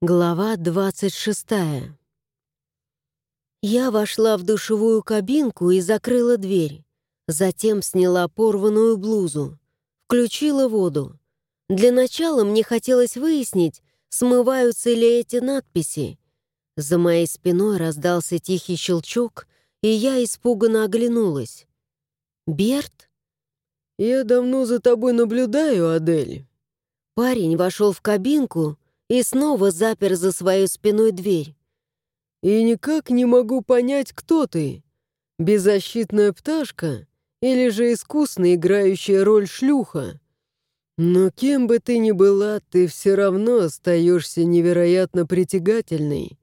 Глава 26 Я вошла в душевую кабинку и закрыла дверь. Затем сняла порванную блузу. Включила воду. Для начала мне хотелось выяснить, смываются ли эти надписи. За моей спиной раздался тихий щелчок, и я испуганно оглянулась. «Берт?» «Я давно за тобой наблюдаю, Адель». Парень вошел в кабинку и снова запер за своей спиной дверь. «И никак не могу понять, кто ты. Беззащитная пташка или же искусно играющая роль шлюха. Но кем бы ты ни была, ты все равно остаешься невероятно притягательной».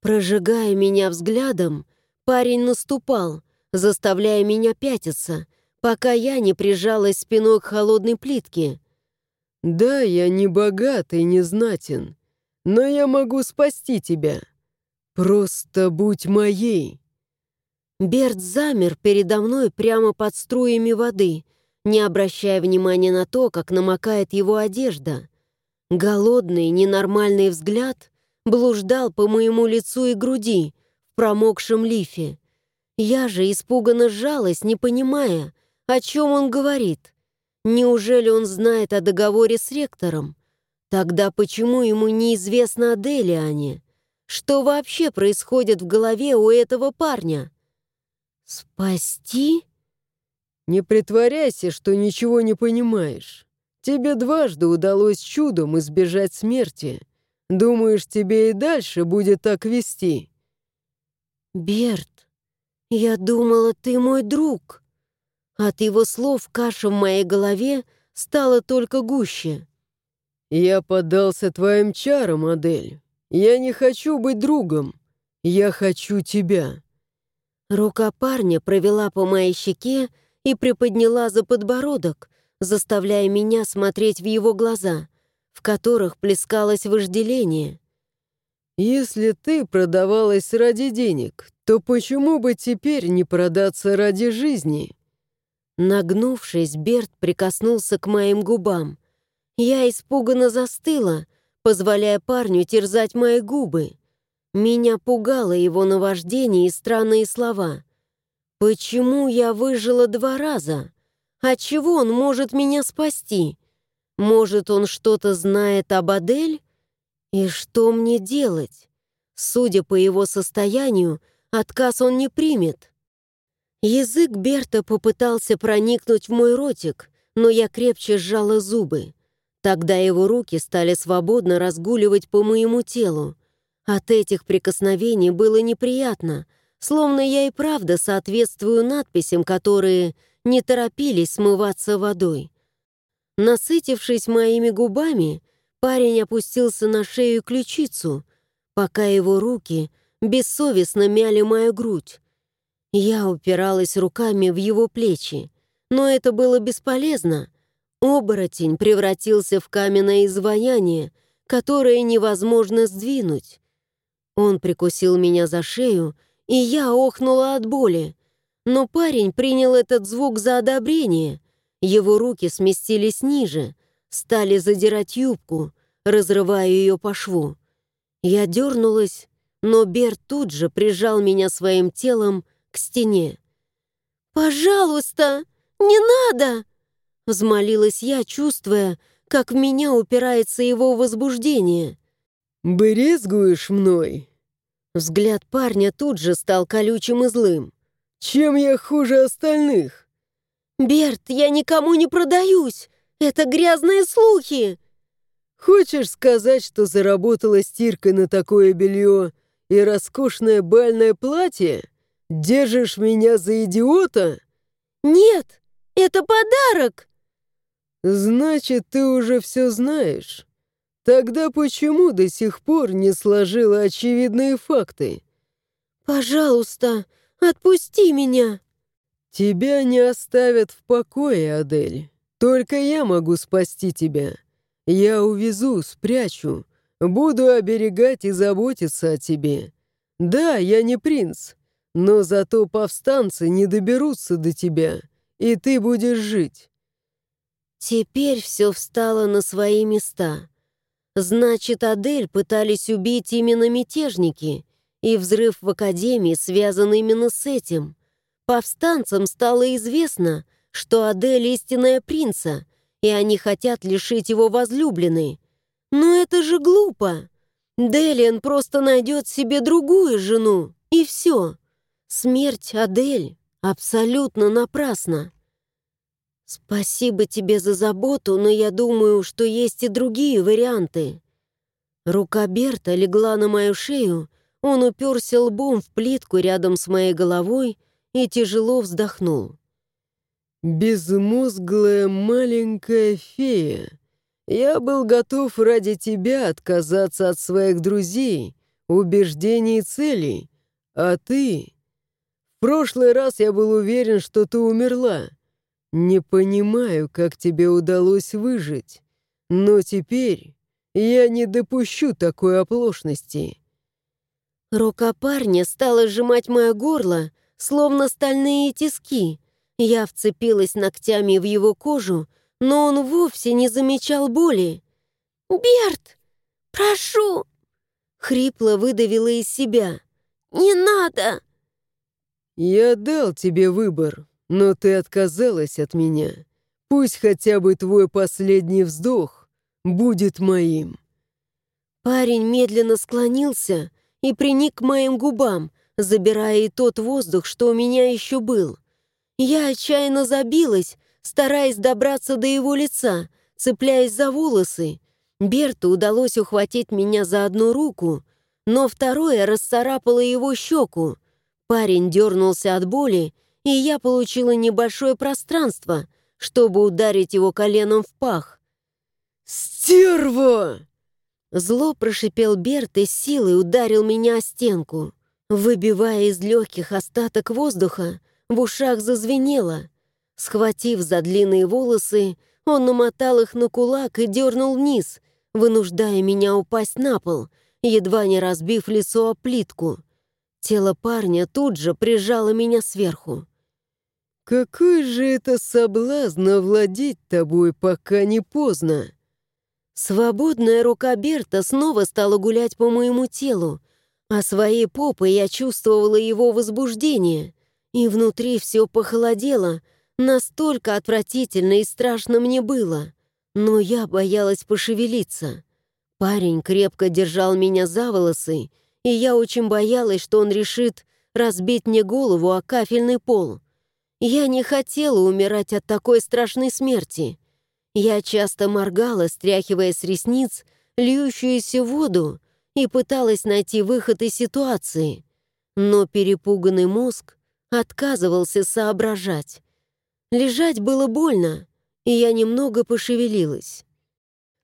Прожигая меня взглядом, парень наступал, заставляя меня пятиться, пока я не прижалась спиной к холодной плитке — «Да, я не богат и не знатен, но я могу спасти тебя. Просто будь моей». Берт замер передо мной прямо под струями воды, не обращая внимания на то, как намокает его одежда. Голодный, ненормальный взгляд блуждал по моему лицу и груди в промокшем лифе. Я же испуганно сжалась, не понимая, о чем он говорит. Неужели он знает о договоре с ректором? Тогда почему ему неизвестно о Делиане? Что вообще происходит в голове у этого парня? Спасти? Не притворяйся, что ничего не понимаешь. Тебе дважды удалось чудом избежать смерти. Думаешь, тебе и дальше будет так вести? Берт, я думала, ты мой друг. От его слов каша в моей голове стала только гуще. «Я поддался твоим чарам, Адель. Я не хочу быть другом. Я хочу тебя». Рука парня провела по моей щеке и приподняла за подбородок, заставляя меня смотреть в его глаза, в которых плескалось вожделение. «Если ты продавалась ради денег, то почему бы теперь не продаться ради жизни?» Нагнувшись, Берт прикоснулся к моим губам. Я испуганно застыла, позволяя парню терзать мои губы. Меня пугало его наваждение и странные слова. «Почему я выжила два раза? Отчего он может меня спасти? Может, он что-то знает об Адель? И что мне делать? Судя по его состоянию, отказ он не примет». Язык Берта попытался проникнуть в мой ротик, но я крепче сжала зубы. Тогда его руки стали свободно разгуливать по моему телу. От этих прикосновений было неприятно, словно я и правда соответствую надписям, которые не торопились смываться водой. Насытившись моими губами, парень опустился на шею ключицу, пока его руки бессовестно мяли мою грудь. Я упиралась руками в его плечи, но это было бесполезно. Оборотень превратился в каменное изваяние, которое невозможно сдвинуть. Он прикусил меня за шею, и я охнула от боли. Но парень принял этот звук за одобрение. Его руки сместились ниже, стали задирать юбку, разрывая ее по шву. Я дернулась, но Берт тут же прижал меня своим телом к стене. «Пожалуйста, не надо!» Взмолилась я, чувствуя, как в меня упирается его возбуждение. «Брезгуешь мной?» Взгляд парня тут же стал колючим и злым. «Чем я хуже остальных?» «Берт, я никому не продаюсь! Это грязные слухи!» «Хочешь сказать, что заработала стиркой на такое белье и роскошное бальное платье?» Держишь меня за идиота? Нет, это подарок. Значит, ты уже все знаешь. Тогда почему до сих пор не сложила очевидные факты? Пожалуйста, отпусти меня. Тебя не оставят в покое, Адель. Только я могу спасти тебя. Я увезу, спрячу, буду оберегать и заботиться о тебе. Да, я не принц, но зато повстанцы не доберутся до тебя, и ты будешь жить». Теперь все встало на свои места. Значит, Адель пытались убить именно мятежники, и взрыв в Академии связан именно с этим. Повстанцам стало известно, что Адель истинная принца, и они хотят лишить его возлюбленной. Но это же глупо. Делиан просто найдет себе другую жену, и все. Смерть Адель абсолютно напрасна. Спасибо тебе за заботу, но я думаю, что есть и другие варианты. Рука Берта легла на мою шею, он уперся лбом в плитку рядом с моей головой и тяжело вздохнул. «Безмозглая маленькая фея, я был готов ради тебя отказаться от своих друзей, убеждений и целей, а ты... Прошлый раз я был уверен, что ты умерла. Не понимаю, как тебе удалось выжить, но теперь я не допущу такой оплошности». Рука парня стала сжимать мое горло, словно стальные тиски. Я вцепилась ногтями в его кожу, но он вовсе не замечал боли. «Берт, прошу!» Хрипло выдавила из себя. «Не надо!» «Я дал тебе выбор, но ты отказалась от меня. Пусть хотя бы твой последний вздох будет моим». Парень медленно склонился и приник к моим губам, забирая и тот воздух, что у меня еще был. Я отчаянно забилась, стараясь добраться до его лица, цепляясь за волосы. Берту удалось ухватить меня за одну руку, но второе расцарапало его щеку. Парень дернулся от боли, и я получила небольшое пространство, чтобы ударить его коленом в пах. «Стерва!» Зло прошипел Берт и силой ударил меня о стенку. Выбивая из легких остаток воздуха, в ушах зазвенело. Схватив за длинные волосы, он намотал их на кулак и дернул вниз, вынуждая меня упасть на пол, едва не разбив лицо о плитку. Тело парня тут же прижало меня сверху. «Какой же это соблазн овладеть тобой, пока не поздно!» Свободная рука Берта снова стала гулять по моему телу, а своей попой я чувствовала его возбуждение, и внутри все похолодело — Настолько отвратительно и страшно мне было, но я боялась пошевелиться. Парень крепко держал меня за волосы, и я очень боялась, что он решит разбить мне голову о кафельный пол. Я не хотела умирать от такой страшной смерти. Я часто моргала, стряхивая с ресниц льющуюся воду, и пыталась найти выход из ситуации. Но перепуганный мозг отказывался соображать. Лежать было больно, и я немного пошевелилась.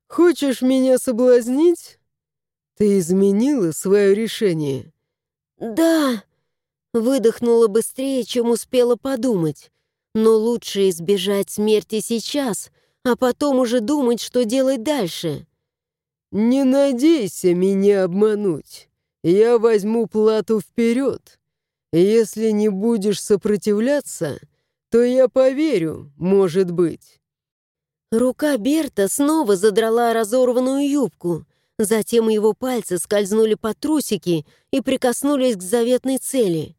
«Хочешь меня соблазнить? Ты изменила свое решение?» «Да», — выдохнула быстрее, чем успела подумать. «Но лучше избежать смерти сейчас, а потом уже думать, что делать дальше». «Не надейся меня обмануть. Я возьму плату вперед. Если не будешь сопротивляться, то я поверю, может быть». Рука Берта снова задрала разорванную юбку. Затем его пальцы скользнули под трусики и прикоснулись к заветной цели.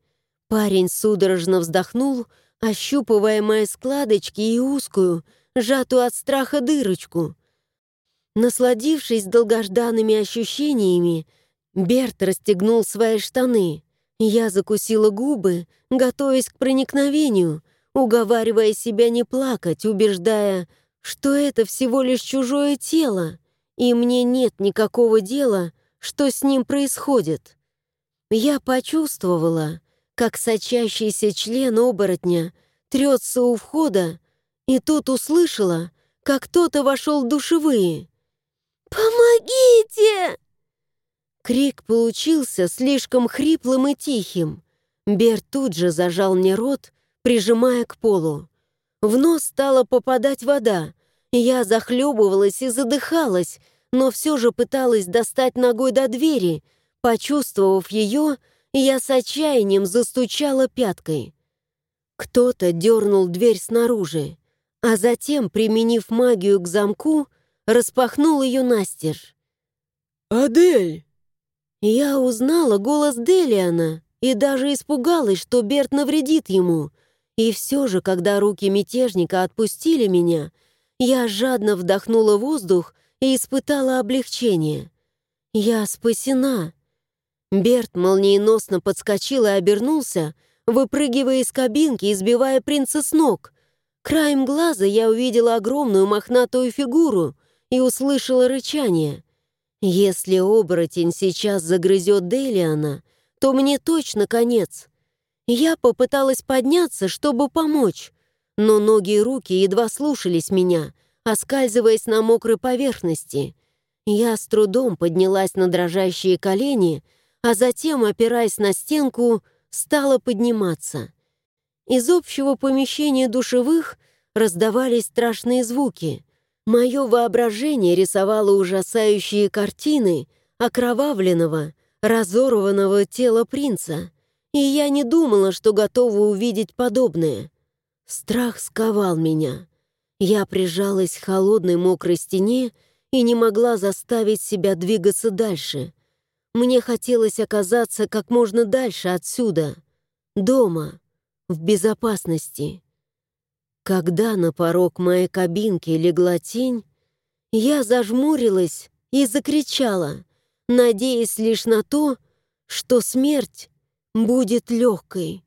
Парень судорожно вздохнул, ощупывая мои складочки и узкую, сжатую от страха дырочку. Насладившись долгожданными ощущениями, Берт расстегнул свои штаны. Я закусила губы, готовясь к проникновению — уговаривая себя не плакать, убеждая, что это всего лишь чужое тело, и мне нет никакого дела, что с ним происходит. Я почувствовала, как сочащийся член оборотня трется у входа, и тут услышала, как кто-то вошел в душевые. «Помогите!» Крик получился слишком хриплым и тихим. Бер тут же зажал мне рот, прижимая к полу. В нос стала попадать вода. Я захлебывалась и задыхалась, но все же пыталась достать ногой до двери. Почувствовав ее, я с отчаянием застучала пяткой. Кто-то дернул дверь снаружи, а затем, применив магию к замку, распахнул ее настежь. «Адель!» Я узнала голос Делиана и даже испугалась, что Берт навредит ему. И все же, когда руки мятежника отпустили меня, я жадно вдохнула воздух и испытала облегчение. Я спасена. Берт молниеносно подскочил и обернулся, выпрыгивая из кабинки и сбивая принца с ног. Краем глаза я увидела огромную мохнатую фигуру и услышала рычание. Если оборотень сейчас загрызет Делиана, то мне точно конец. Я попыталась подняться, чтобы помочь, но ноги и руки едва слушались меня, оскальзываясь на мокрой поверхности. Я с трудом поднялась на дрожащие колени, а затем, опираясь на стенку, стала подниматься. Из общего помещения душевых раздавались страшные звуки. Мое воображение рисовало ужасающие картины окровавленного, разорванного тела принца, и я не думала, что готова увидеть подобное. Страх сковал меня. Я прижалась к холодной мокрой стене и не могла заставить себя двигаться дальше. Мне хотелось оказаться как можно дальше отсюда, дома, в безопасности. Когда на порог моей кабинки легла тень, я зажмурилась и закричала, надеясь лишь на то, что смерть будет легкой.